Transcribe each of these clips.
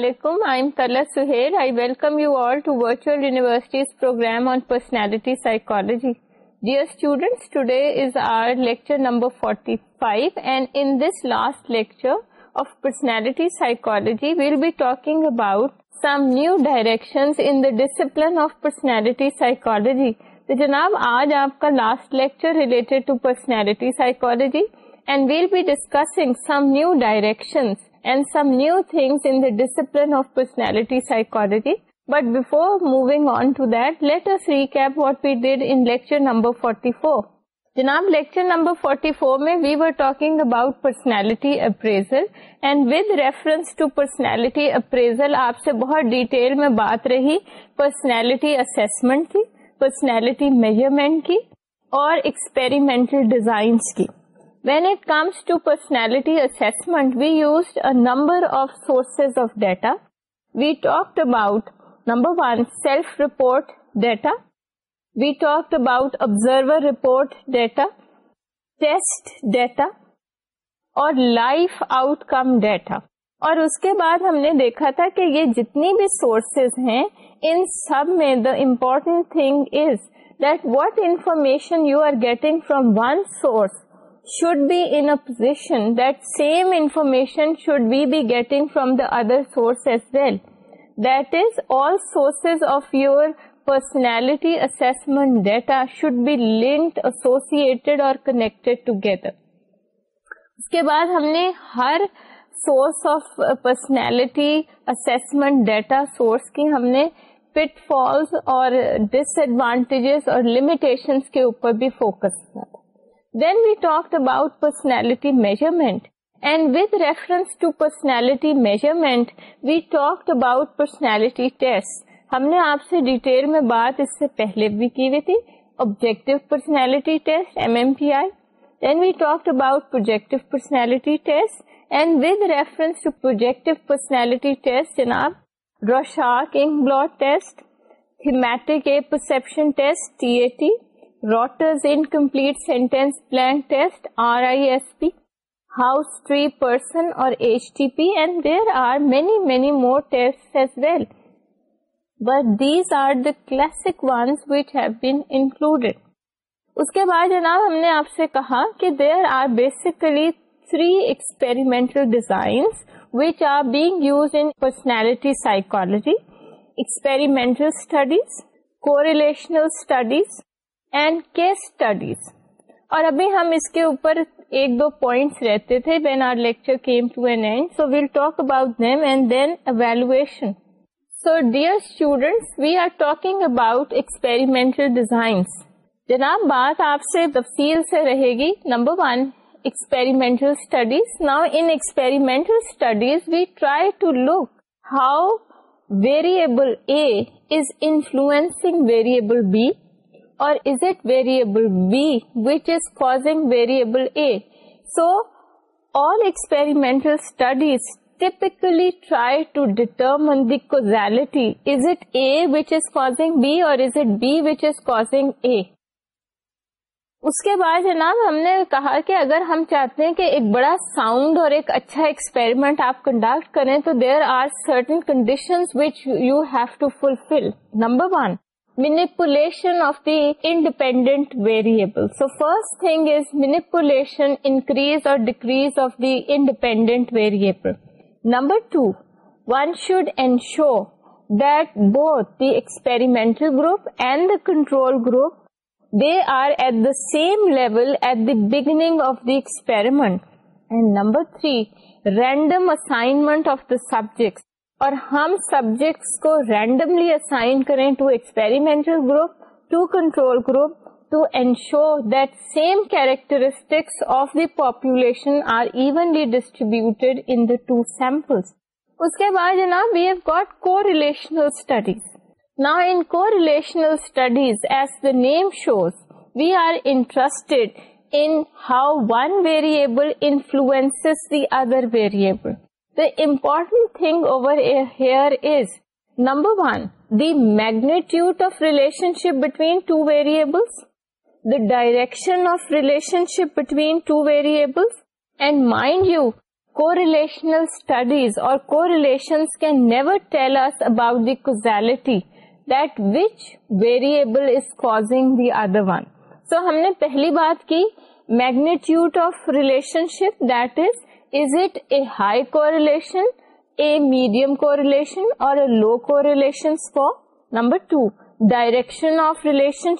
وعلیکم I am کل welcome you all to virtual university psychologies نمبروجی we'll be talking about some new direction of personality psychology جناب آج آپ کا last lecture related to personality psychology and we'll be discussing some new direction and some new things discipline of personality psychology but before moving on to that let's recap water number forty four جناب lecture number forty four میں we were talking about personality appraisal and with reference to personality appraisal آپ سے بہت detail میں بات رہی personality assessment کی personality measurement کی اور ایکسپریمنٹل ڈیزائنس کی when it comes to personality assessment we use number of source of data we talk about number one self report data we talk about observer report data test data اور life outcome data اور اس کے بعد ہم نے دیکھا تھا کہ یہ جتنی بھی سورسز ہیں ان سب میں the important thing is that what information you are getting from one source should should be be in a position that same information we getting from the other source as well. That is, all sources of your personality assessment data should be linked, associated or connected together. اس کے بعد ہم نے ہر source of personality assessment data source کی ہم نے پٹ false اور ڈس ایڈوانٹیجز اور لمیٹیشنس کے اوپر بھی فوکس کیا تھا Then we talked about personality measurement. And with reference to personality measurement, we talked about personality test. ہم نے آپ سے ڈیٹیل میں بات اس سے پہلے بھی کی ہوئی تھی objective personality test M M P I then we talk about projective personality test and with reference to projective personality test جناب Rorschach ink blot test thematic apperception test T A T Rotter's incomplete sentence blank test R I S P house person اور اس کے بعد جناب ہم نے آپ سے کہا کہ there are basically three experimental design which are being use in personality psychology experimental studies correlational studies and case studies اور ابھی ہم اس کے اوپر ایک دو پوائنٹس رہتے تھے when our lecture came to an end so we'll talk about them and then evaluation so dear students we are talking about experimental designs جناب بات آپ سے تفصیل سے رہے گی number one experimental studies now in experimental studies we try to look how variable A is influencing variable B or is it variable B which is causing variable A? So, all experimental studies typically try to determine the causality. Is it A which is causing B or is it B which is causing A? اس کے بعد جناب ہم نے کہا کہ اگر ہم چاہتے ہیں کہ ایک بڑا ساؤنڈ اور ایک اچھا ایکسپیریمنٹ آپ کنڈکٹ کریں تو there are certain condition which you have to fulfil number one manipulation of the independent variables. So first thing is manipulation, increase or decrease of the independent variable. Number two, one should ensure that both the experimental group and the control group, they are at the same level at the beginning of the experiment. And number three, random assignment of the subjects اور ہم subjects کو randomly assign کریں to experimental group to control group to ensure that same characteristics of the population are evenly distributed in two samples اس کے بعد جناب we have got correlational studies correlational as the name shows we are interested in how one variable influence the other variable important thing over here is number one the magnitude ship between two variables the direction of relationship between two variables and mind you correlational studies اور correlation can never tell us about the which variable is causing the other one so ہم نے پہلی بات کی magnitude of relationship that is high کو correlation a medium correlation اور number two direction of relation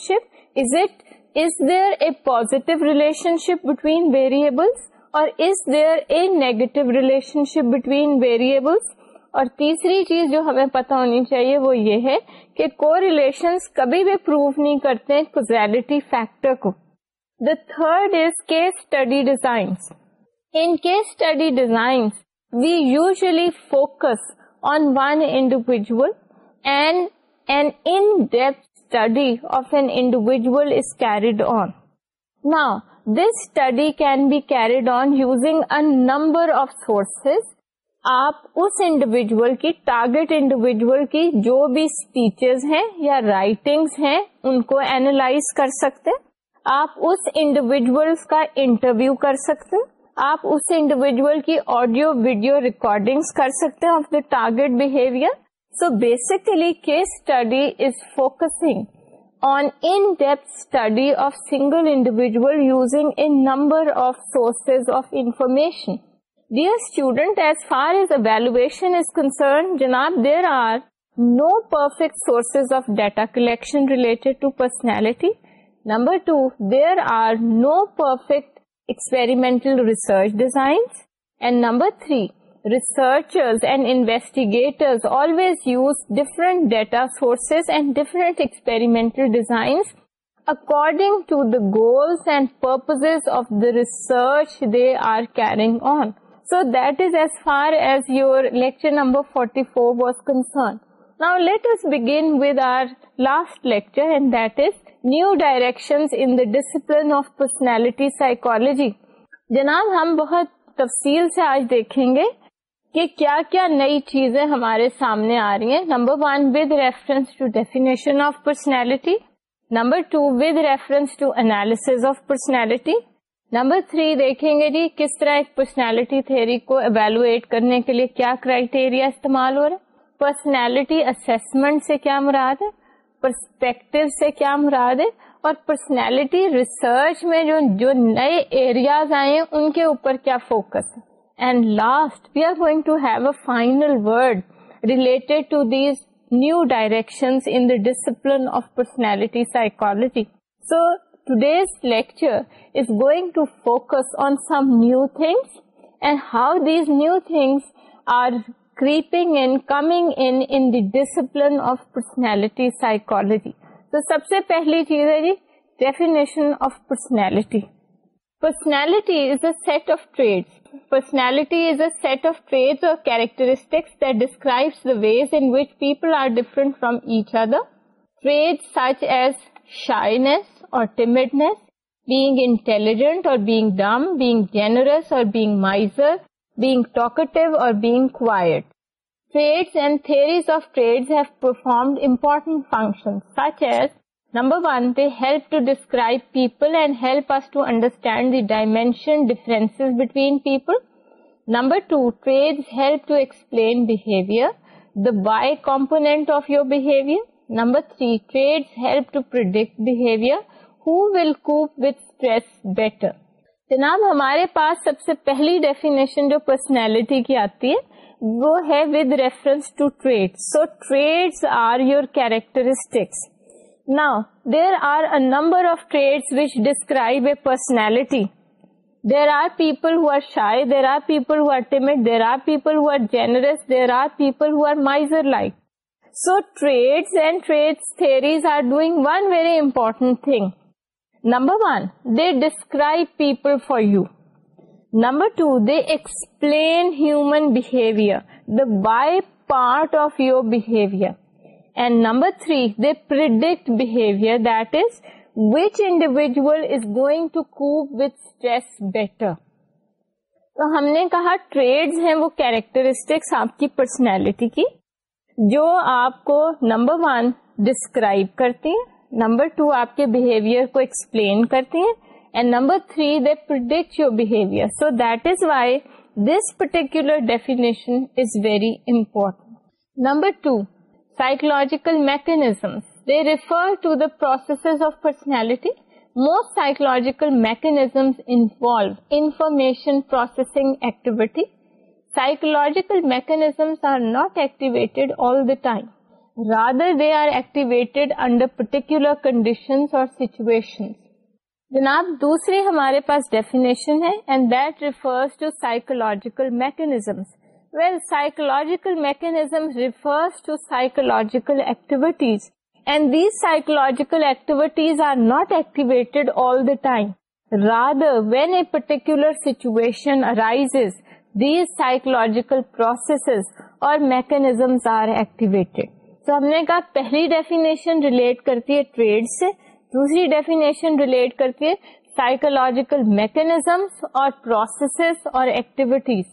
is is is a positive relation relationship variables اور is there a negative relationship between variables اور تیسری چیز جو ہمیں پتا ہونی چاہیے وہ یہ ہے کہ کو ریلیشنس کبھی بھی پروو نہیں کرتے کوزیلٹی فیکٹر کو the third is case study designs In case study designs, we usually focus on one individual and an in-depth study of an individual is carried on. Now, this study can be carried on using a number of sources. آپ اس individual کی target individual کی جو بھی speeches ہیں یا writings ہیں ان کو اینالائز کر سکتے آپ اس انڈیویجل کا انٹرویو کر سکتے آپ اس انڈیویجل کی آڈیو ویڈیو ریکارڈنگ کر سکتے ہیں of the target behaviour so basically case study is focusing on in deep study of single individual using a number of sources of information dear student as far as evaluation is concern جناب there are no perfect sources of data collection related to personality number two there are no perfect according to the goals ends of the research they are carrying so that as as far as your lecture number forty four was concerned now let us begin vast lecture new direction of personality psychology جناب ہم بہت تفصیل سے آج دیکھیں گے کہ کیا کیا نئی چیزیں ہمارے سامنے آ رہی ہیں number one with reference to definition of personality number two with reference to analysis of personality number three دیکھیں گے جی کس طرح ایک پرسنالٹی تھیری کو ایویلویٹ کرنے کے لیے کیا کرائٹیریا استعمال ہو رہا ہے پرسنالٹی اسسمنٹ سے کیا مراد ہے پرسپیکٹو سے کیا مراد ہے اور پرسنالٹی ریسرچ میں جو جو نئے ایریاز آئے ہیں ان کے اوپر کیا فوکس ہے and last we are going to have a final word related to these new direction in the discipline of personality psychology so today's lecture is going to focus on some new things and how these new things are discipline of personality psychology تو سب سے پہلی چیز ہے جی define personality personality characteristics ڈسکرائبلس being intelligent اور being talkative or being quiet. Trades and theories of trades have performed important functions such as number one, they help to describe people and help us to understand the dimension differences between people. Number two, trades help to explain behavior, the why component of your behavior. Number three, trades help to predict behavior, who will cope with stress better. جناب ہمارے پاس سب سے پہلی definition جو personality کی آتی ہے وہ ہے with reference to trait so trait are your characteristics نا there are a number of traits which describe a personality there are people who are shy there are people who are timid there are people who are generous there are people who are misers like so trait and trait theories are doing one very important thing number one they describe people for you number two they explain human behaviour the by part of your behaviour and number three they predict behaviour that is which individual is going to cope with stress better تو ہم نے کہا trait ہیں وہ characteristics آپ کی personality کی جو آپ کو نمبر ون ڈسکرائب کرتی ہیں نمبر ٹو آپ کے بہیویئر کو ایکسپلین کرتے ہیں and number three they predict your behaviour so that is why this particular definition is very important number two psychological mechanism they refer to the process of personality most psychological mechanisms involve information processing activity psychological mechanisms are not activated all the time rather they are activated انڈرولر condition اور جناب دوسری ہمارے پاس ڈیفینےشنوجیکل میکنیزمسیکل mechanism ریفرزیکل activities and these psychological activities are not activated all the time rather when a particular situation these psychological process اور mechanisms are activated ہم نے کہا پہلی ڈیفینیشن ریلیٹ کرتی ہے ٹریڈ سے دوسری ڈیفینیشن ریلیٹ کرتی ہے سائیکولوجیکل میکنیزمس اور پروسیسز اور activities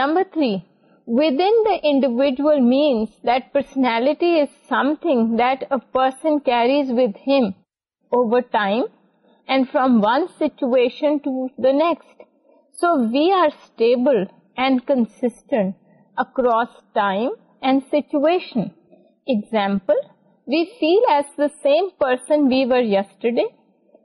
number three within the individual means that personality is something that a person carries with him over time and from one situation to the next so we are stable and constant across time and situation Example, we feel as the same person we were yesterday,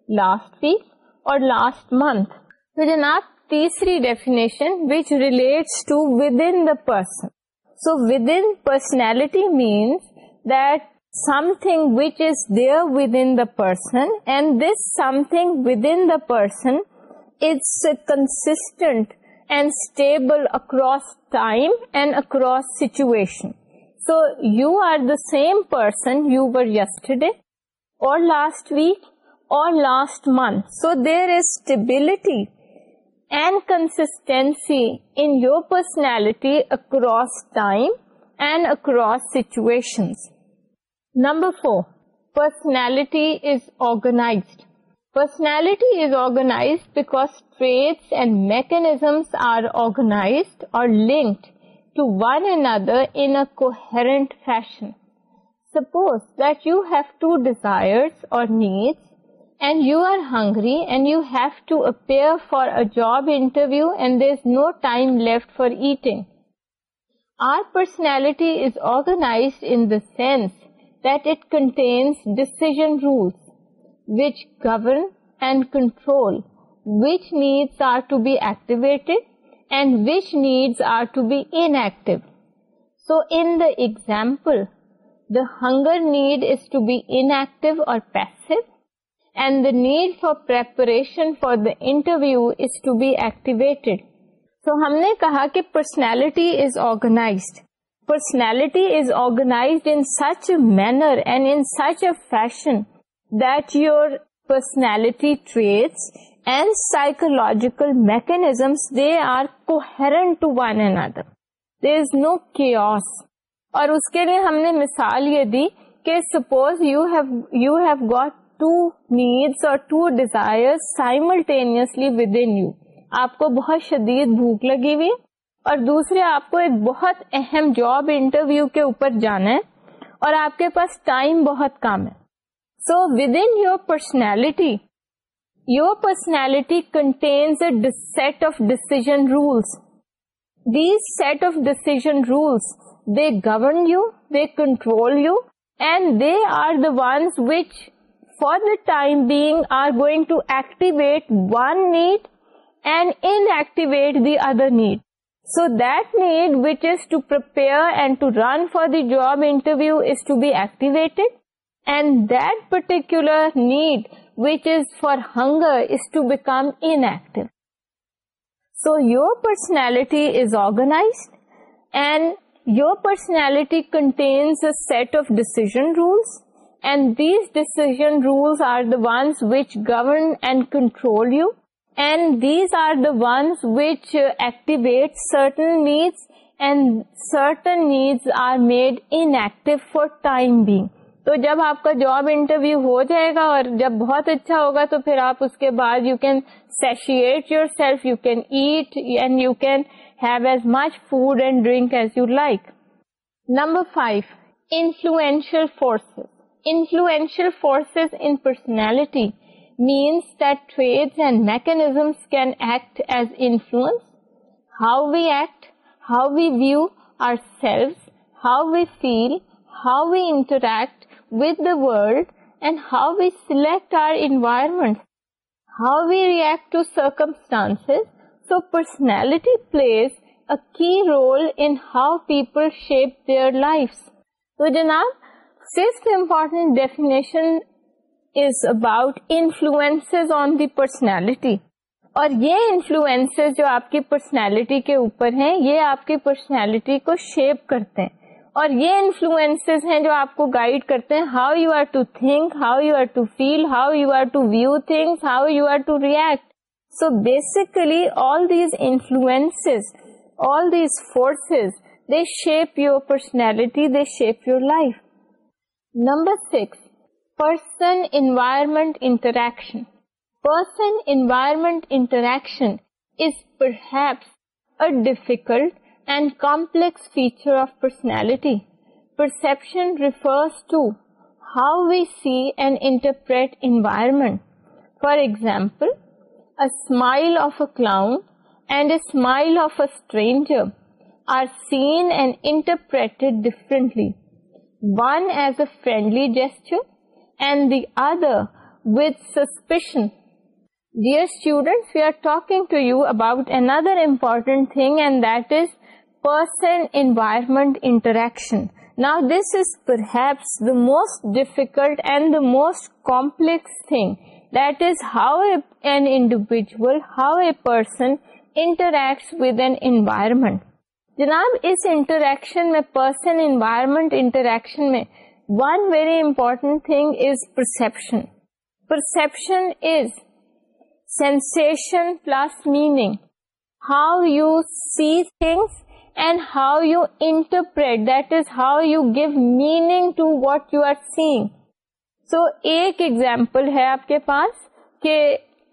last week or last month. So, Janaab, तीसरी definition which relates to within the person. So, within personality means that something which is there within the person, and this something within the person is consistent and stable across time and across situation. So you are the same person you were yesterday or last week or last month. So there is stability and consistency in your personality across time and across situations. Number 4, personality is organized. Personality is organized because traits and mechanisms are organized or linked to one another in a coherent fashion. Suppose that you have two desires or needs and you are hungry and you have to appear for a job interview and there is no time left for eating. Our personality is organized in the sense that it contains decision rules which govern and control which needs are to be activated so in the example the hunger need is to be an active and the need for preparation for the interview is to be ای activated so ہم نے کہا کی personality is آرگنا personality is آرگنا fashion that your personality traits and psychological mechanisms they are to one and other there is no chaos اور اس کے لیے ہم نے مثال یہ دی کہ suppose you have you have got two needs اور two desire simultaneously with in you آپ کو بہت شدید بھوک لگی ہوئی اور دوسرے آپ کو ایک بہت اہم جاب انٹرویو کے اوپر جانا ہے اور آپ کے پاس ٹائم بہت کم ہے so with in your personality Your personality contains a set of decision rules. These set of decision rules, they govern you, they control you, and they are the ones which, for the time being, are going to activate one need and inactivate the other need. So that need which is to prepare and to run for the job interview is to be activated, and that particular need which is for hunger is to become inactive. So your personality is organized, and your personality contains a set of decision rules, and these decision rules are the ones which govern and control you, and these are the ones which uh, activate certain needs, and certain needs are made inactive for time being. تو جب آپ کا job interview ہو جائے گا اور جب بہت اچھا ہوگا تو پھر آپ اس کے بعد you can satiate yourself you can eat and you can have as much food and drink as you like number five influential forces influential forces in personality means that trait and mechanism can act as influence how we act how we view are cell how we feel how we interact with how and how we select our environment how we key please role how people shape their life تو جناب fifth important definition is about influence on the personality اور یہ influence جو آپ کی personality کے اوپر ہیں یہ آپ کی پرسنالٹی کو شیپ کرتے ہیں اور یہ انفلوئنس ہیں جو آپ کو گائڈ کرتے ہیں how you are to think how you are to feel how you are to view thing how you are to react so basically all these influence all these forces they shape your personality they shape your life number six person environment interaction person environment interaction is perhaps a smile of اوڈائیجرپریٹ differently one as a friendly gesture and the other وسپیشن there person environment interaction now this is perhaps the most difficult and the most complex thing that is how an individual how a person interact environment جناب اس interaction میں person environment interaction میں one very important is perception perception is sensation plus meaning how you see things and how you interpret that is how you give meaning to what you are سیگ so ایک example ہے آپ کے پاس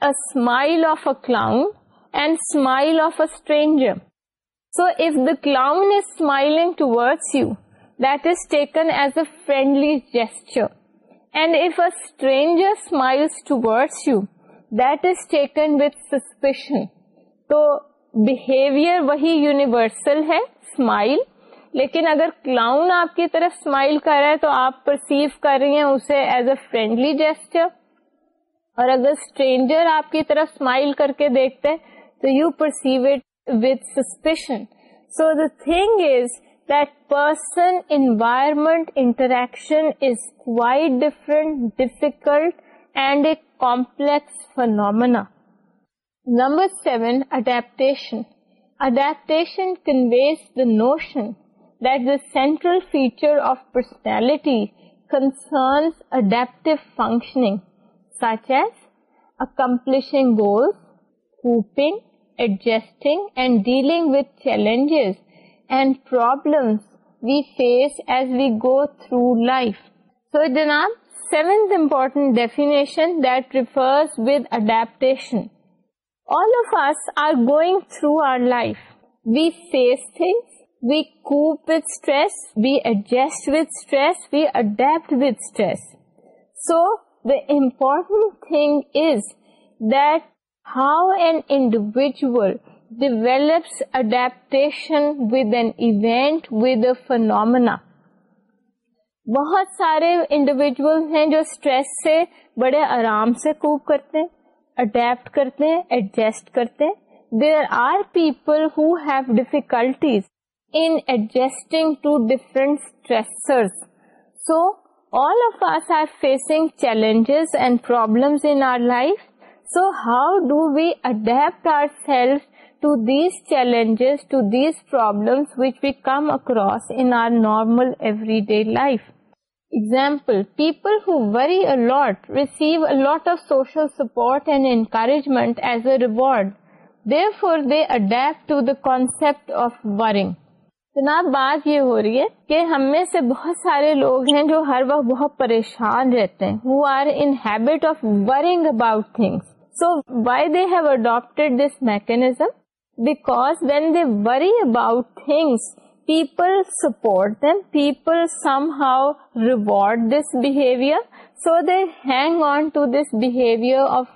الاؤن and smile of اٹرینجر so if the clown is smiling toward you that is taken as a friendly gesture and if اٹرینجر smile towards you that is taken with suspicion تو behaviour وہی universal ہے smile لیکن اگر clown آپ کی طرف smile کر رہا ہے تو آپ پرسیو کر رہی ہیں اسے ایز اے فرینڈلی جیسچر اور اگر اسٹرینجر آپ کی طرف اسمائل کر کے دیکھتے ہیں تو you perceive it with suspicion so the thing is that person environment interaction is quite different difficult and a complex phenomena نمبرجیز and pro life so don't all of us are going through our life. We face things, we cope with stress, we adjust with stress, we adapt with stress. So, the important thing is that how an individual develops adaptation with an event, with a phenomena. بہت سارے individual ہیں جو stress سے بڑے آرام سے کوپ کرتے ہیں اڈیپٹ کرتے ہیں ایڈجسٹ کرتے ہیں there are people who have difficulties in adjusting to different stress so all of us are facing challenges and problems our life so how do we adapt آئر self to these challenges to these problem which become across in our normal every day life پل people who we it social سپورٹمنٹ of جناب بات یہ ہو رہی ہے کہ ہم میں سے بہت سارے لوگ ہیں جو ہر وقت بہت پریشان رہتے ہیں so why they have adapted this mechanism because when they worry about things people support them, people somehow reward this behavior, so they hang on to this behavior of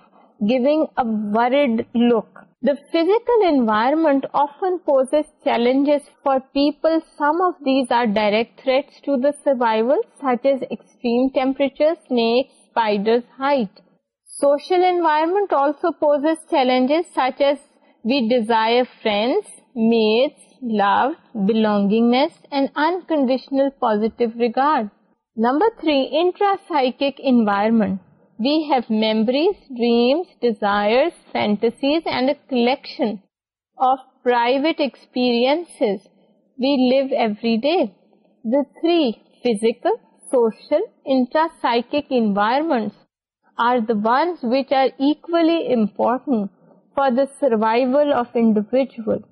giving a worried look. The physical environment often poses challenges for people. Some of these are direct threats to the survival, such as extreme temperatures, snakes, spiders, height. Social environment also poses challenges such as we desire friends, mates, love, belongingness, and unconditional positive regard. Number 3, intra-psychic environment. We have memories, dreams, desires, fantasies, and a collection of private experiences we live every day. The 3 physical, social, intra-psychic environments are the ones which are equally important for the survival of individual.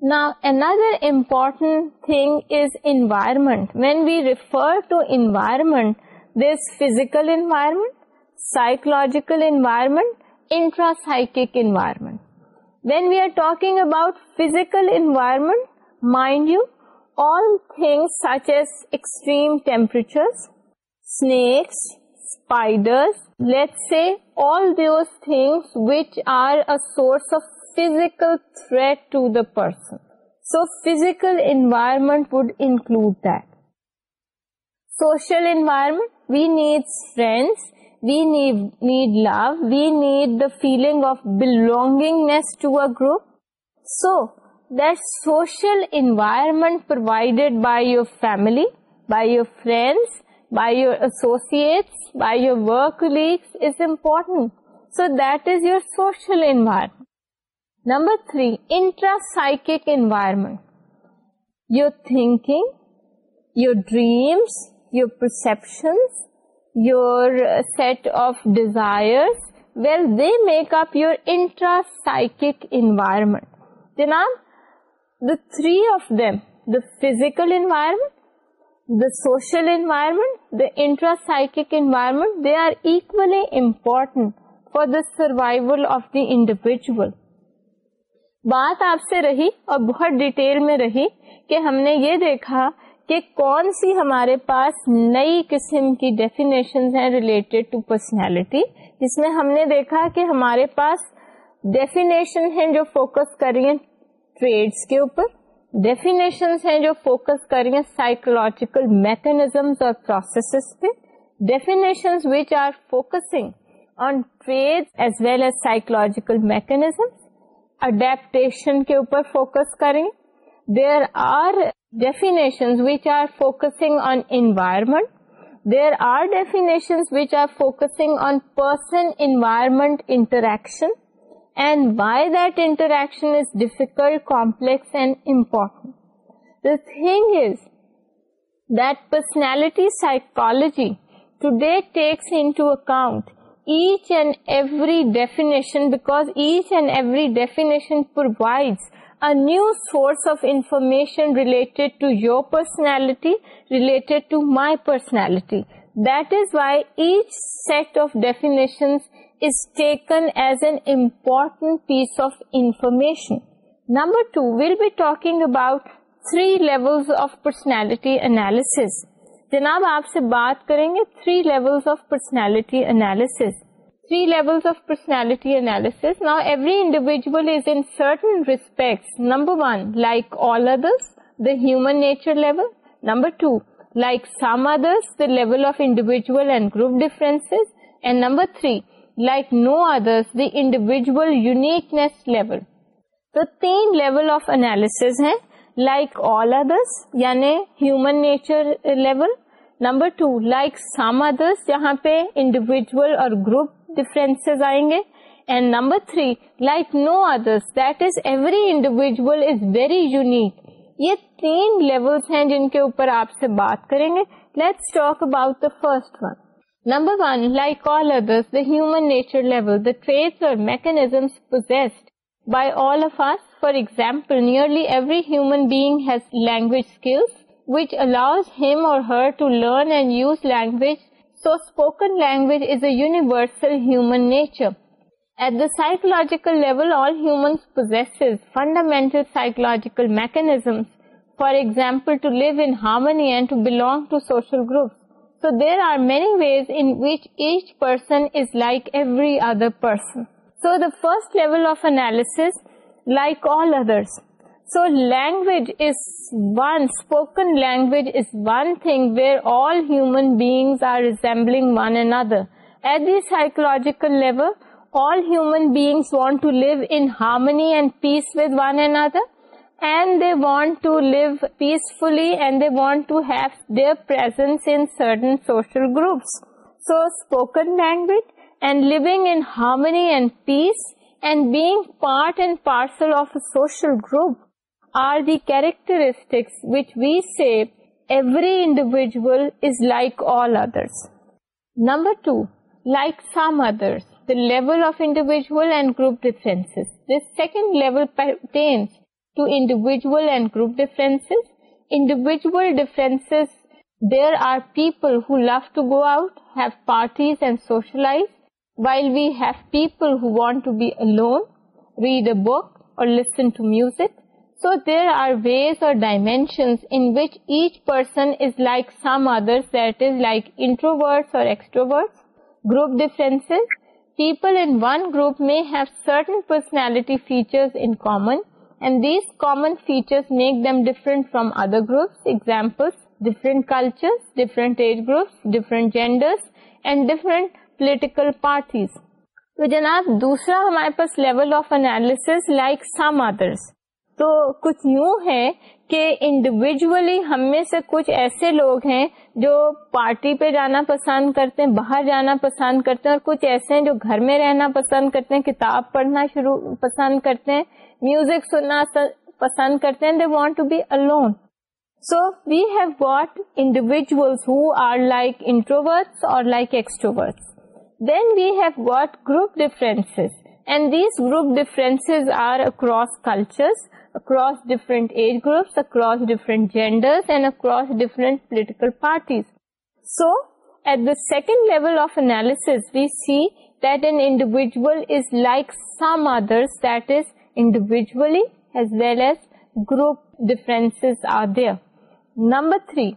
Now, another important thing is environment. When we refer to environment, there's physical environment, psychological environment, intrapsychic environment. When we are talking about physical environment, mind you, all things such as extreme temperatures, snakes, spiders, let's say all those things which are a source of physical threat to the person. So physical environment would include that. Social environment, we need friends, we need love, we need the feeling of belongingness to a group. So that social environment provided by your family, by your friends, by your associates, by your work colleagues is important. So that is your social environment. Number 3, intrapsychic environment. Your thinking, your dreams, your perceptions, your set of desires, well, they make up your intrapsychic environment. Janab, the three of them, the physical environment, the social environment, the intrapsychic environment, they are equally important for the survival of the individual. بات آپ سے رہی اور بہت detail میں رہی کہ ہم نے یہ دیکھا کہ کون سی ہمارے پاس نئی قسم کی ڈیفینیشن ہیں ریلیٹڈ ٹو پرسنالٹی جس میں ہم نے دیکھا کہ ہمارے پاس ڈیفینیشن ہیں جو فوکس کر رہی ہیں ٹریڈس کے اوپر ڈیفینیشن ہیں جو فوکس کر رہی ہیں سائیکولوجیکل میکنیزمس اور پروسیسز پہ definition which are focusing on trait as well as psychological mechanism adaptation کے اوپر فوکس کریں there are definition definition which which are are are focusing focusing on on environment there person environment interaction and why that interaction is difficult complex and important the thing is that personality psychology today takes into account new source of information related relate to my personality that is why each set of define piece of information number two we'll be talking about three level of personality analysis جناب آپ سے بات کریں گے three level of personality analysis three level of personality analysis now every individual respect number one like all others the human nature level number two like some others the level of individual and group difference and number three like no others the individual uniqueness level تو تین level of analysis ہیں like all others یعنی human nature level number two like some others جہاں پہ individual اور group difference آئیں گے and number three like no others that is every individual is very unique یہ تین لیولس ہیں جن کے اوپر آپ سے بات کریں گے let's talk about the first one number one like all others the human nature level the our mechanisms possessed by all of us For example, nearly every human being has language skills, which allows him or her to learn and use language. So, spoken language is a universal human nature. At the psychological level, all humans possess fundamental psychological mechanisms. For example, to live in harmony and to belong to social groups. So, there are many ways in which each person is like every other person. So, the first level of analysis like all ادرگویجن language where all human بیئنگلنگ other at the سائیکول harmony and peace with one and other and the want to peacefully and they want to have theirs groups so spoken language and لگ harmony and peace social group are دیریکٹرسٹکس view every individual all others number two like some others and group difference this second level and group difference individual difference there are people who love to go out have parties and socialise while few people read a book or so there are ways or political parties تو جناب دوسرا ہمارے پاس level of analysis like some others تو کچھ یوں ہے کہ انڈیویجلی ہم میں سے کچھ ایسے لوگ ہیں جو پارٹی پہ جانا پسند کرتے ہیں باہر جانا پسند کرتے ہیں اور کچھ ایسے ہیں جو گھر میں رہنا پسند کرتے ہیں کتاب پڑھنا شروع پسند کرتے ہیں میوزک سننا پسند کرتے ہیں they want to be alone so we have what individuals who are like introverts اور like extroverts Then we have got group differences, and these group differences are across cultures, across different age groups, across different genders, and across different political parties. So, at the second level of analysis, we see that an individual is like some others, that is, individually as well as group differences are there. Number three,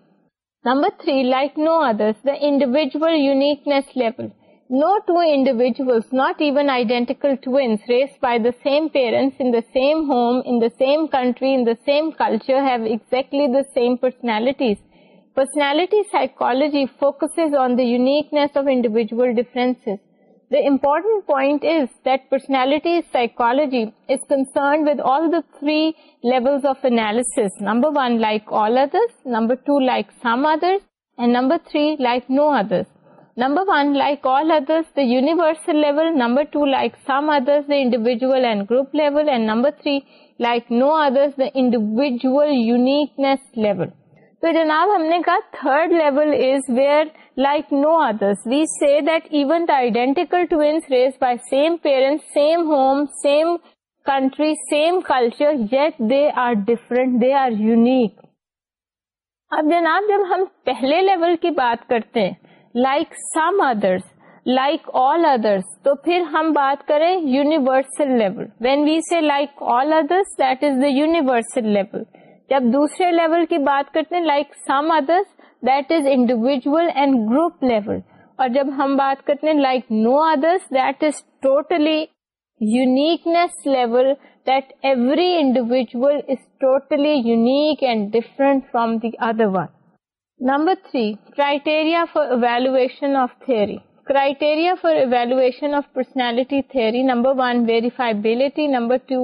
like no others, the individual uniqueness level. No two individuals, not even identical twins, raised by the same parents, in the same home, in the same country, in the same culture, have exactly the same personalities. Personality psychology focuses on the uniqueness of individual differences. The important point is that personality psychology is concerned with all the three levels of analysis. Number one, like all others. Number two, like some others. And number three, like no others. Number one like all others the universal level number two like some others the individual group level number three like no others the individual uniqueness level تو جناب ہم نے کہا third level where like no others we see that even the identical parent same home same country same culture yes they are different they are unique اب جناب جب ہم پہلے لیول کی بات کرتے like some others like all others تو پھر ہم بات کریں universal level when we see like all others that is the universal level جب دوسرے لیول کی بات کرتے ہیں like some others that is individual and group level اور جب ہم بات کرتے ہیں like no others that is totally uniqueness level that every individual is totally unique and different from the other one number three criteria for evaluation of three criteria for evaluation of personality three number one verifiability number two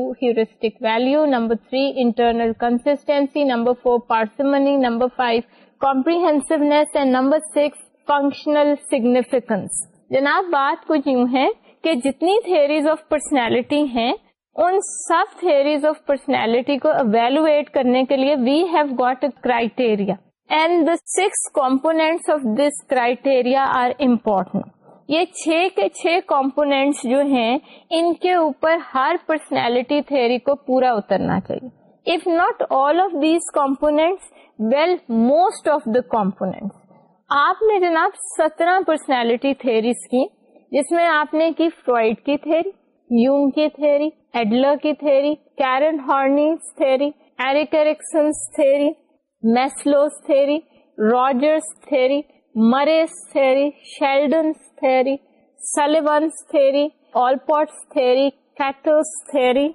value number three internal consistency number four parsimony number five and number six functional significance جناب بات کچھ یوں ہے کہ جتنی تھئرز of personality ہیں ان سب تھریز آف پرسنالٹی کو اویلویٹ کرنے کے لیے we have got a criteria and the six components of this criteria are important. یہ چھ کے چھ کمپونیٹس جو ہیں ان کے اوپر ہر پرسنالٹی تھیری کو پورا اترنا چاہیے if not all of these components well most of the components آپ نے جناب سترہ پرسنالٹی تھیریز کی جس میں آپ نے کی فرائڈ کی تھیری یون کی تھیری ایڈلر کی theory Karen Horney's theory Erikson's theory Maslow's theory Rogers theory Murray's theory Sheldon's theory Sullivan's theory Allport's theory Cattell's theory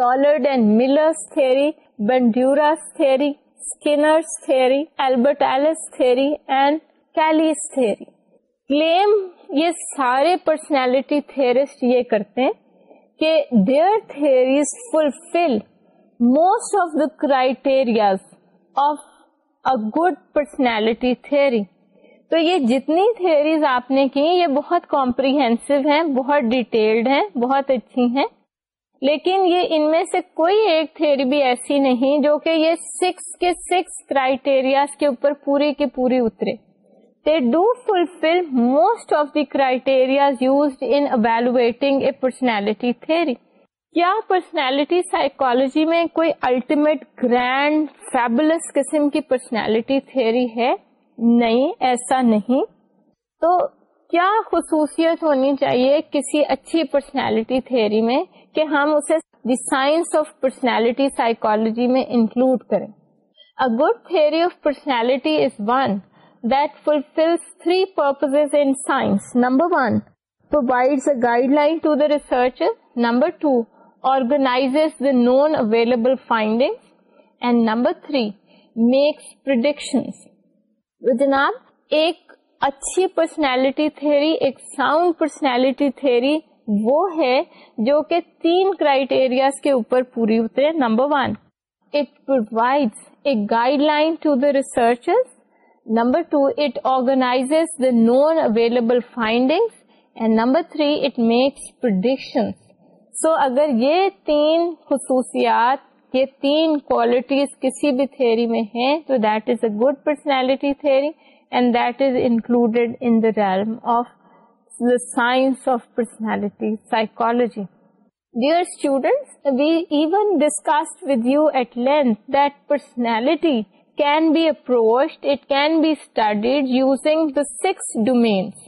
Dollard and Miller's theory Bandura's theory Skinner's theory Albert Ellis theory and Kelly's theory کلیم یہ سارے personality theorists یہ کرتے ہیں کہ their theories fulfil most of the criterias of a good personality theory تو یہ جتنی theories آپ نے کی یہ بہت ہیں بہت ڈیٹیلڈ ہیں بہت اچھی ہیں لیکن یہ ان میں سے کوئی ایک تھیئری بھی ایسی نہیں جو کہ یہ سکس کے سکس کرائیٹیریاز کے اوپر پوری کے پوری اترے they do fulfil most of the criterias used in evaluating a personality theory کیا پرسنالٹی سائیکالوجی میں کوئی الٹیمیٹ گرینڈ فیبلس قسم کی پرسنالٹی تھیری ہے نہیں ایسا نہیں تو کیا خصوصیت ہونی چاہیے کسی اچھی پرسنالٹی تھیری میں کہ ہم اسے the science of personality psychology میں انکلوڈ کریں a good theory of personality is one that fulfils three purpose in science number one provides a guideline to the researcher. Number two, organs the non available finding and number three makes پر جناب ایک اچھی personality theory ایک sound personality theory وہ ہے جو کہ تین کرائٹیریا کے اوپر پوری اترے number one it provide a guideline to the research number two it organise the known available finding and number three it makes predictions so so, اگر یہ تین خصوصیات یہ تین کوالٹیز کسی بھی تھیری میں ہیں تو that is a good personality theory and that is included in the realm of the science of personality psychology dear students we even discuss with you at length that personality can be approach it can be studied using the six domains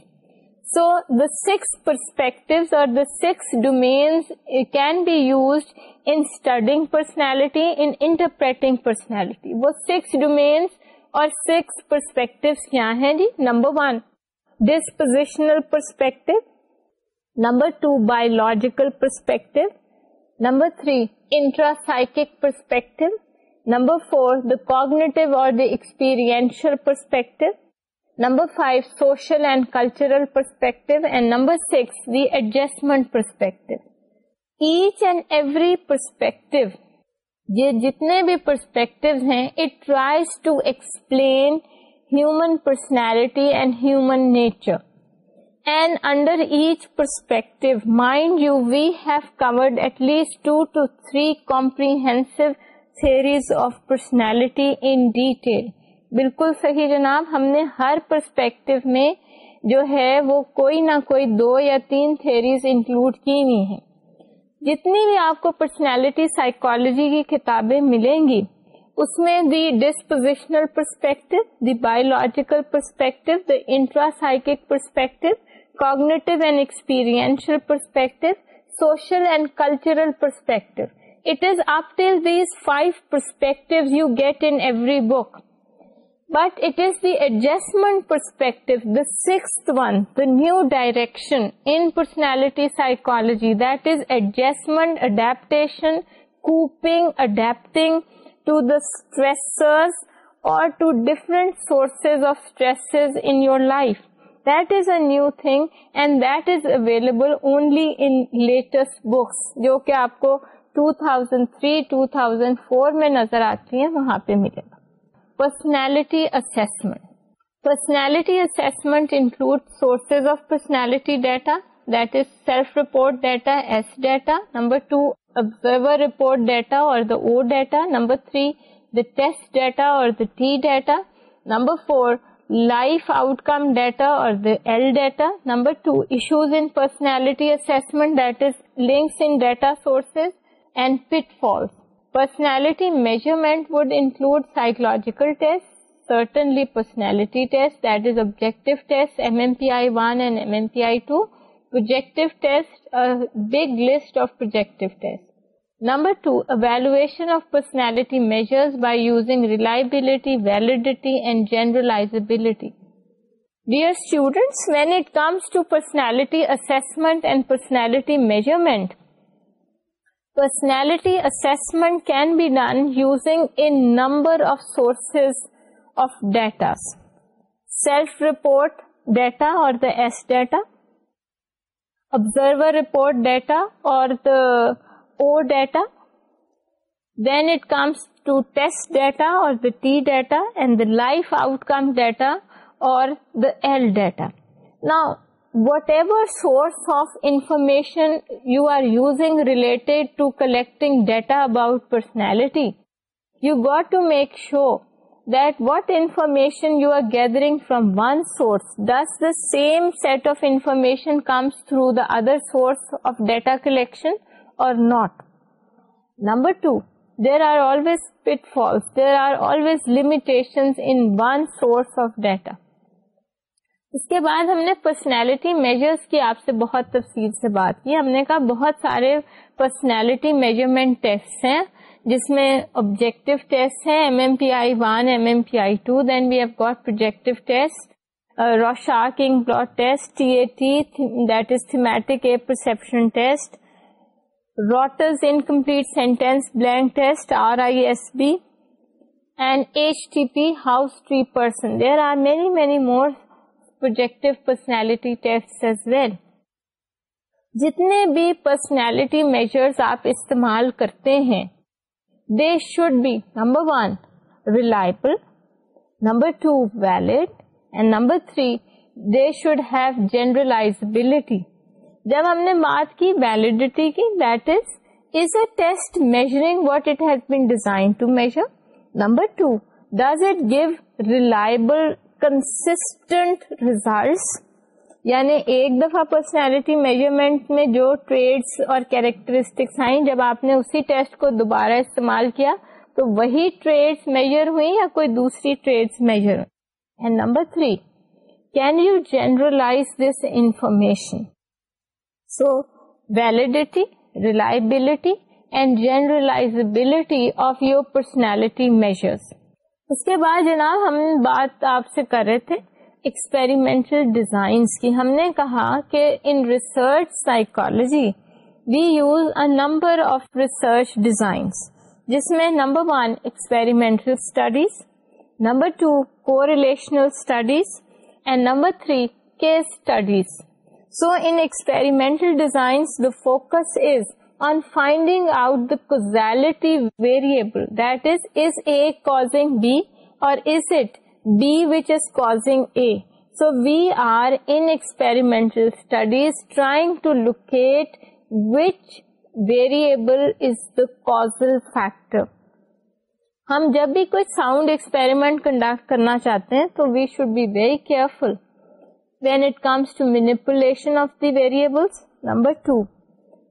So the six perspectives or the six domains can be used in studying personality, in interpreting personality. वो six domains और six perspectives क्या हैं जी? Number one, dispositional perspective. Number two, biological perspective. Number three, intrapsychic perspective. Number four, the cognitive or the experiential perspective. Number five social and cultural perspective. And number six the adjustment perspective each and every perspective, یہ جتنے بھی perspective personality and under each perspective mind you we have covered at least two two three کمپریہ theories of personality in detail بالکل صحیح جناب ہم نے ہر perspective میں جو ہے وہ کوئی نہ کوئی دو یا تین تھیریز انکلوڈ کی ہوئی ہیں جتنی بھی آپ کو پرسنالٹی سائیکولوجی کی کتابیں ملیں گی اس میں the dispositional perspective the biological perspective the psychic perspective cognitive and experiential perspective social and cultural perspective it is up till these five perspective you get in every book but it is the adjustment perspective the six one the new ڈائریکشنوجی that is adjustment اور new thing and that is available only in latest books جو کہ آپ کو two thousand three two thousand four میں نظر آتی ہیں وہاں پہ ملے گا پرسنٹی اسٹ پرسنالٹی اسٹوڈ source of personality data that is self report data S data number two observer report data اور the data number three the test data اور the T data number four life outcome data اور the L data number two issues in personality اسٹ this links in data sources and pitfalls personality measurement ونکلوڈ psychological number ٹویلوشن of personality measures reliability validity and generalizability dear student when it comes to personality assessment and personality measurement Personality assessment can be done using a number of sources of data. Self-report data or the S data, observer report data or the O data, then it comes to test data or the T data, and the life outcome data or the L data. Now, whatever source of information you are using related to collecting data about personality, you got to make sure that what information you are gathering from one source, does the same set of information comes through the other source of data collection or not. Number two, there are always pitfalls, there are always limitations in one source of data. اس کے بعد ہم نے personality measures کی آپ سے بہت تفصیل سے بات کی ہم نے کہا بہت سارے پرسنالٹی میجرمنٹ ٹیسٹ ہیں جس میں آبجیکٹو ٹیسٹ ہیں M M P I one M M P I two then we have got projective test Rorschach ink blot test T A T that is thematic apperception test Rotter's incomplete sentence blank test R I S B and H T P house tree person there are many many more جتنے بھی personality measure کرتے ہیں جب ہم نے بات کی validity کیمبر two does it give reliable constant results یعنی ایک دفعہ پرسنالٹی میجرمنٹ میں جو ٹریڈس اور کیریکٹرسٹکس آئیں جب آپ نے اسی ٹیسٹ کو دوبارہ استعمال کیا تو وہی ٹریڈس میجر ہوئی یا کوئی دوسری ٹریڈس میجر ہوئی and number three can you generalise this information so validity reliability and generalisability of your personality measures اس کے بعد جناب ہم بات آپ سے کر رہے تھے ایکسپیریمنٹل ڈیزائنس کی ہم نے کہا کہ in research psychology we use a number of research designs جس میں number one experimental studies number two correlational studies and number three case studies so in experimental designs the focus is finding out the causality variable دزنگ be اور studies trying to locate which variable is the causal fact ہم جب بھی کوئی sound experiment conduct کرنا چاہتے ہیں تو we should be very careful when it comes to manipulation of the variable number two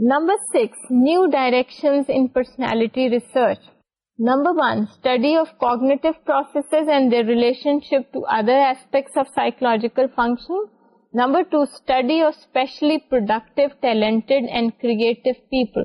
number six new direction research number one study of cognitive and and Relationship to other aspects of Psychological function number two study of especially productive Talented and Creative people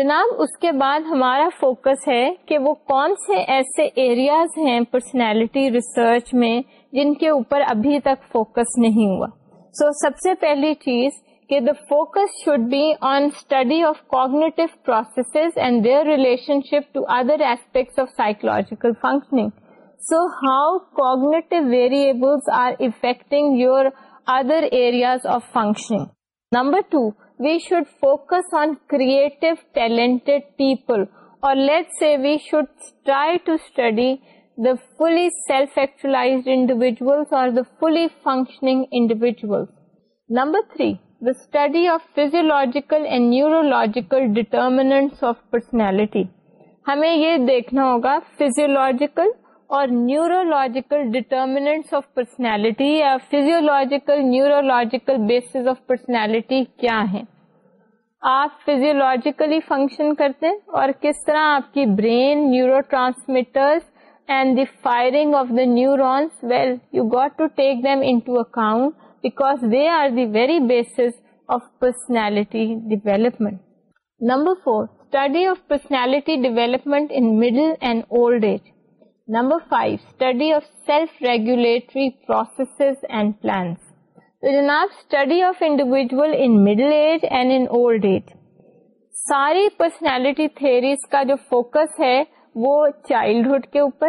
جناب اس کے بعد ہمارا focus ہے کہ وہ کون سے ایسے ایریاز ہیں پرسنالٹی ریسرچ میں جن کے اوپر ابھی تک فوکس نہیں ہوا سو so, سب سے پہلی چیز the focus should be on study of cognitive processes and their relationship to other aspects of psychological functioning. So how cognitive variables are affecting your other areas of functioning. Number two, we should focus on creative, talented people, or let's say we should try to study the fully self-actualized individuals or the fully functioning individuals. Number three, the study of physiological and neurological determinants of personality ہمیں یہ دیکھنا ہوگا physiological اور neurological determinants of personality یا physiological neurological basis of personality کیا ہیں آپ فزیولوجیکلی function کرتے ہیں اور کس طرح آپ کی brain neurotransmitters and the firing of the neurons well you got to take them into account because they are the very base of personality development number four study development old age number five ریگولیٹریز plans جناب study of individual age and age ساری personality theories کا جو focus ہے وہ childhood کے اوپر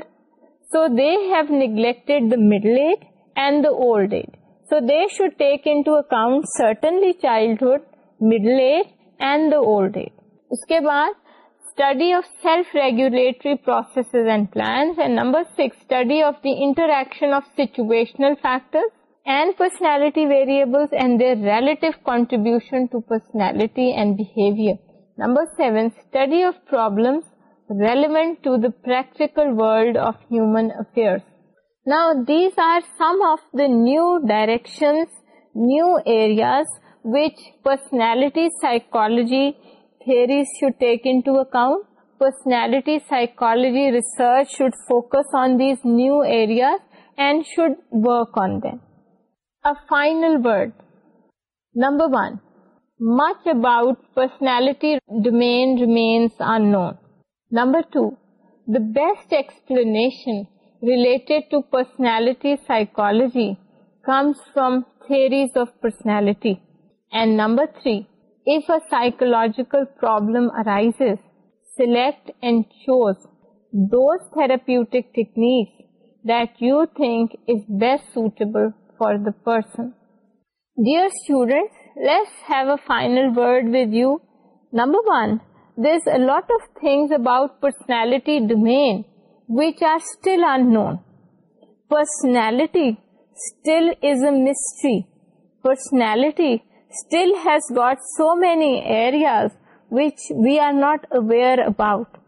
so دےو neglect middle age and داڈ age so they should ٹیک انو account certainly childhood middle age and داڈ ایج اس کے بعد study of self regulatory processes and plans number six interaction of situational factor and personality variable and their relate contribution to and behaviour number seven study of problem relevant to the practical world of human affair Now, these are some of the new directions, new areas which personality psychology theories should take into account. Personality psychology research should focus on these new areas and should work on them. A final word. Number one, much about personality domain remains unknown. Number two, the best explanation relative personality psychology comes from theories of personality and number three if a psychological select and choose those therapeutic techniques that you think is best suitable for the person dear student have a final about personality ڈومی which are still unknown. Personality still is a mystery. Personality still has got so many areas which we are not aware about.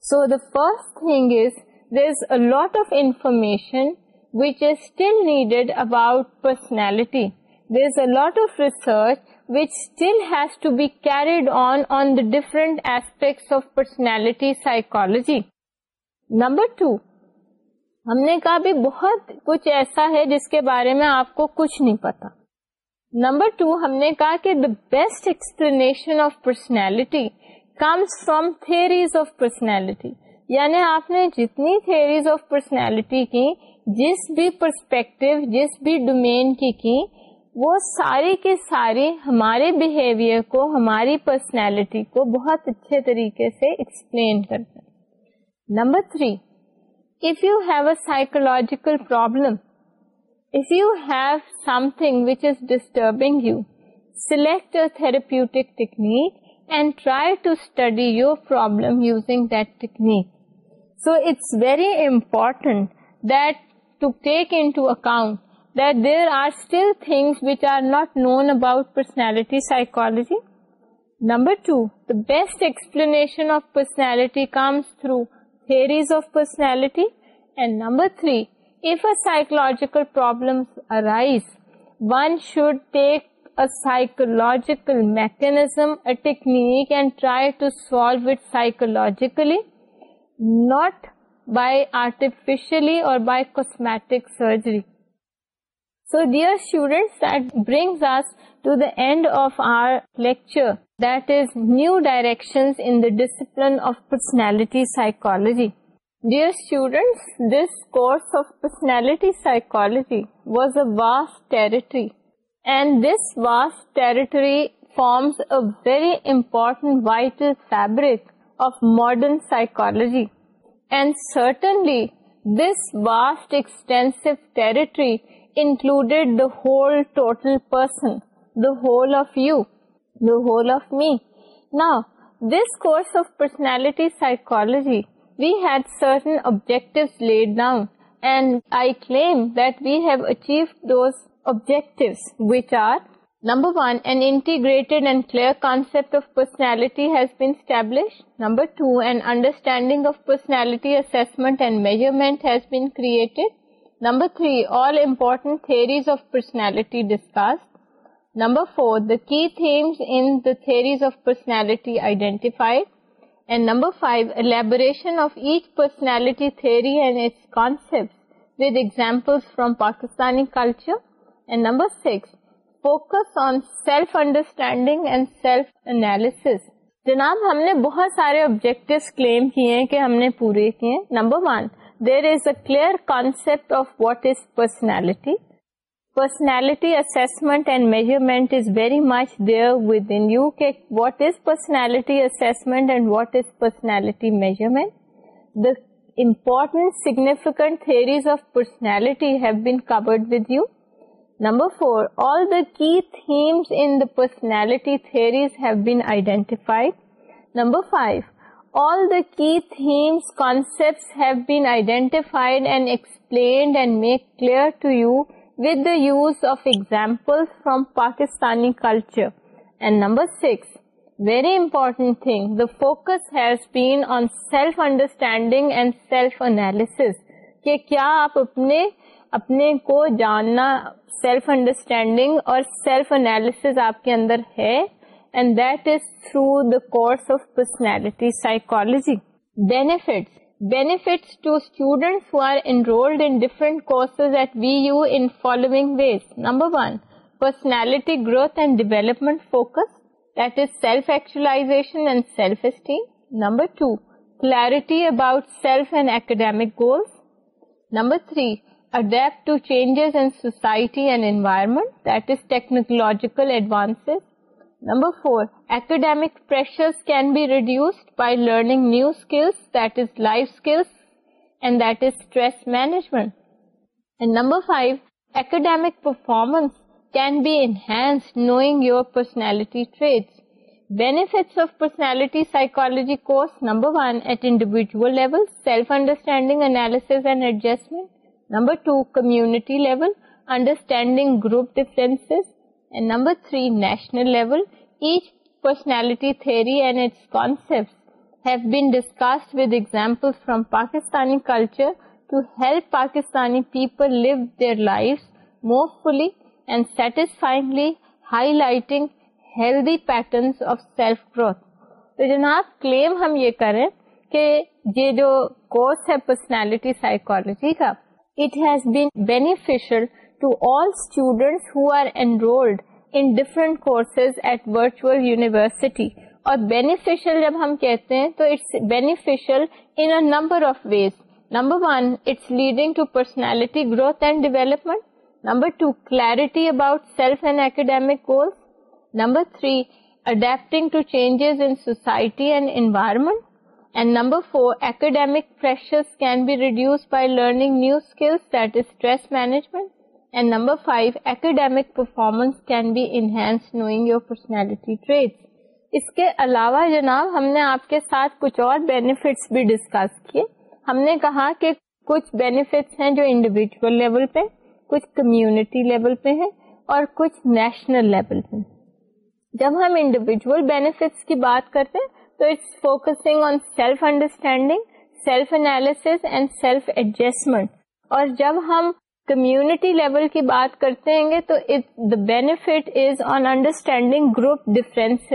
So the first thing is, there's a lot of information which is still needed about personality. There's a lot of research which still has to be carried on the different aspects of personality psychology. Number two ہم نے کہا بھی بہت کچھ ایسا ہے جس کے بارے میں آپ کو کچھ نہیں پتا نمبر ٹو ہم نے کہا کہ the best explanation of personality comes from theories of personality یعنی آپ نے جتنی تھیریز آف پرسنالٹی کی جس بھی پرسپیکٹو جس بھی ڈومین کی کی وہ ساری کی ساری ہمارے بہیویئر کو ہماری پرسنالٹی کو بہت اچھے طریقے سے ایکسپلین ہیں Number 3, if you have a psychological problem, if you have something which is disturbing you, select a therapeutic technique and try to study your problem using that technique. So it's very important that to take into account that there are still things which are not known about personality psychology. Number 2, the best explanation of personality comes through جیکل پرائزلوجیکل mechanism a technique try to solve it psychologically not by artificially اور by cosmetic surgery so dear student that brings us to داڈ of our lecture very important white fabric of مارڈرلی this vast extensive territory included the total person the whole of you the whole of me. Now, this course of personality psychology, we had certain objectives laid down. And I claim that we have achieved those objectives, which are, number one, an integrated and clear concept of personality has been established. Number two, an understanding of personality assessment and measurement has been created. Number three, all important theories of personality discussed. لیبلٹی number six on self understanding جناب ہم نے بہت سارے objective کلیم کیے ہم نے پورے کیے number one there is a clear concept of what is personality personality assessment and measurement very much is personality important measurement theories of personality explained and made clear to you کہ کیا آپ اپنے اپنے کو جاننا سیلف انڈرسٹینڈنگ اور self analysis آپ کے اندر ہے and that is through the course of personality psychology benefits بیٹینٹسٹ number one personality growth and development is self actual goals number three adapt changes in society اینڈرمنٹ that is technology advances Number 4. Academic pressures can be reduced by learning new skills, that is life skills, and that is stress management. And number 5. Academic performance can be enhanced knowing your personality traits. Benefits of personality psychology course. Number 1. At individual level, self-understanding, analysis, and adjustment. Number 2. Community level, understanding group differences. جناب کلیم ہم یہ کریں کہ یہ جو course ہے to all student who are enrolled courses at ورچوٹی اور society and environment and number four academic fresher جناب ہم نے ہم نے کہا کہ کچھ انڈیویژل لیول پہ کچھ لیول پہ ہیں اور کچھ نیشنل لیول پہ جب ہم انڈیویژل بینیفٹس کی بات کرتے ہیں تو it's focusing on self understanding self analysis and self adjustment اور جب ہم کمیونٹی لیول کی بات کرتے ہیں گے تو benefit is on understanding group difference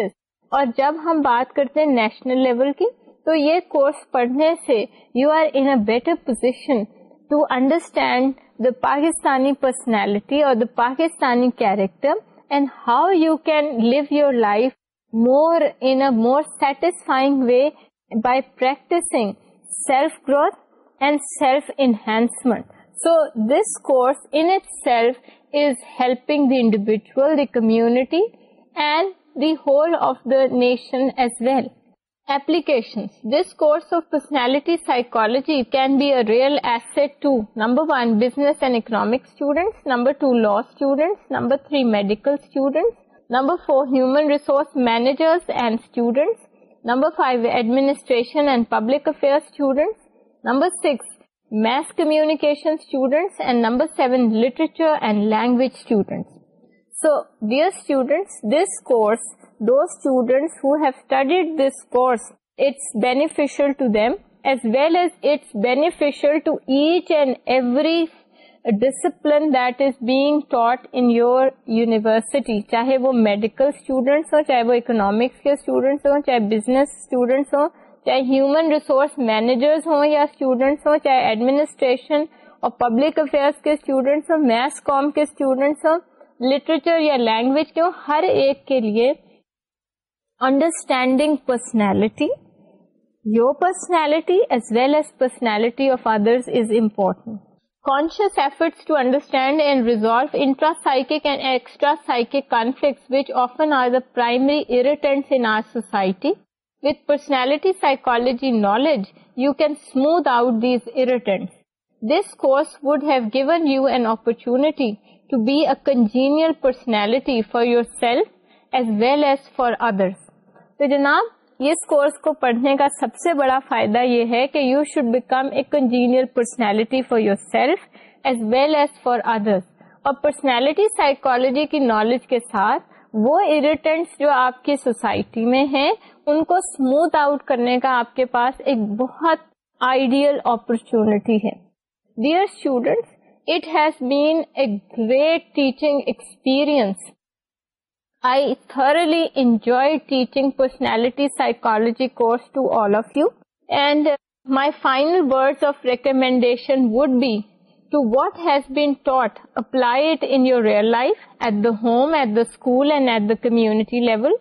اور جب ہم بات کرتے ہیں نیشنل لیول کی تو یہ کورس پڑھنے سے you are in better position to understand the Pakistani personality اور the Pakistani character and how you can live your life more in more satisfying way by practising self growth and self enhancement So this course in itself is helping the individual, the community, and the whole of the nation as well. Applications. This course of personality psychology can be a real asset to, number one, business and economics students, number two, law students, number three, medical students, number four, human resource managers and students, number five, administration and public affairs students, number six, mass communication students and number seven literature and language students so their students this course do students ہوٹڈیڈ this course it's بیشیل to them as well as it's بیشل to each and every discipline that is being taught in our university چاہے وہ medical students ہوں چاہے وہ economics کے students ہوں چاہے business students ہوں چاہے ہیومن ریسورس مینیجرز ہوں یا اسٹوڈینٹس ہوں چاہے ایڈمنسٹریشن اور پبلک افیئرس کے اسٹوڈینٹس ہوں میتھس کام کے اسٹوڈینٹس ہوں لٹریچر یا لینگویج کے ہوں ہر ایک کے لیے understanding personality your personality as well as personality of others is important conscious efforts to understand and resolve intra-psychic and extra-psychic conflicts which often are the primary irritants in our society چ to be a personality for your self as well as for others تو جناب اس course کو پڑھنے کا سب سے بڑا فائدہ یہ ہے کہ you should become a congenial personality for your self as well as for others اور پرسنالٹی سائکالوجی کی نالج کے ساتھ وہ اریٹینٹس جو آپ کی سوسائٹی میں ہیں ان کو اسموتھ آؤٹ کرنے کا آپ کے پاس ایک بہت آئیڈیل اپرچونٹی ہے dear students it has been a great teaching experience I thoroughly enjoy teaching personality psychology course to all of you and my final of recommendation would be to what has been taught, apply it in your real life, at the home, at the school and at the community level.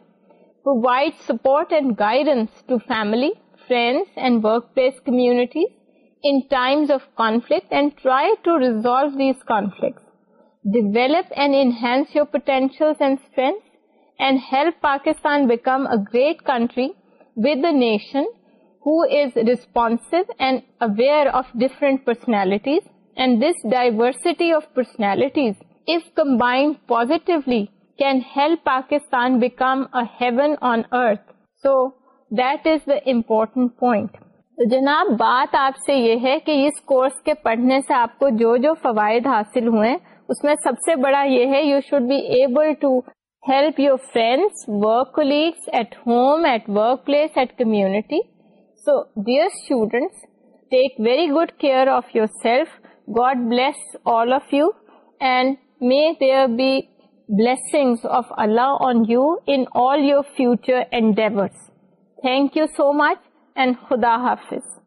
Provide support and guidance to family, friends and workplace communities in times of conflict and try to resolve these conflicts. Develop and enhance your potentials and strengths and help Pakistan become a great country with a nation who is responsive and aware of different personalities and this diversity of personalities can help Pakistan become a heaven on earth. So, that is the important point. جناب بات آپ سے یہ ہے کہ اس course کے پڑھنے سے آپ کو جو جو فوائد حاصل ہوئے اس میں سب سے بڑا یہ ہے you should be able to help your friends work colleagues at home at work place at community so dear students take very good care of your self good bless all of you and may there be blessing of Allah on you in our future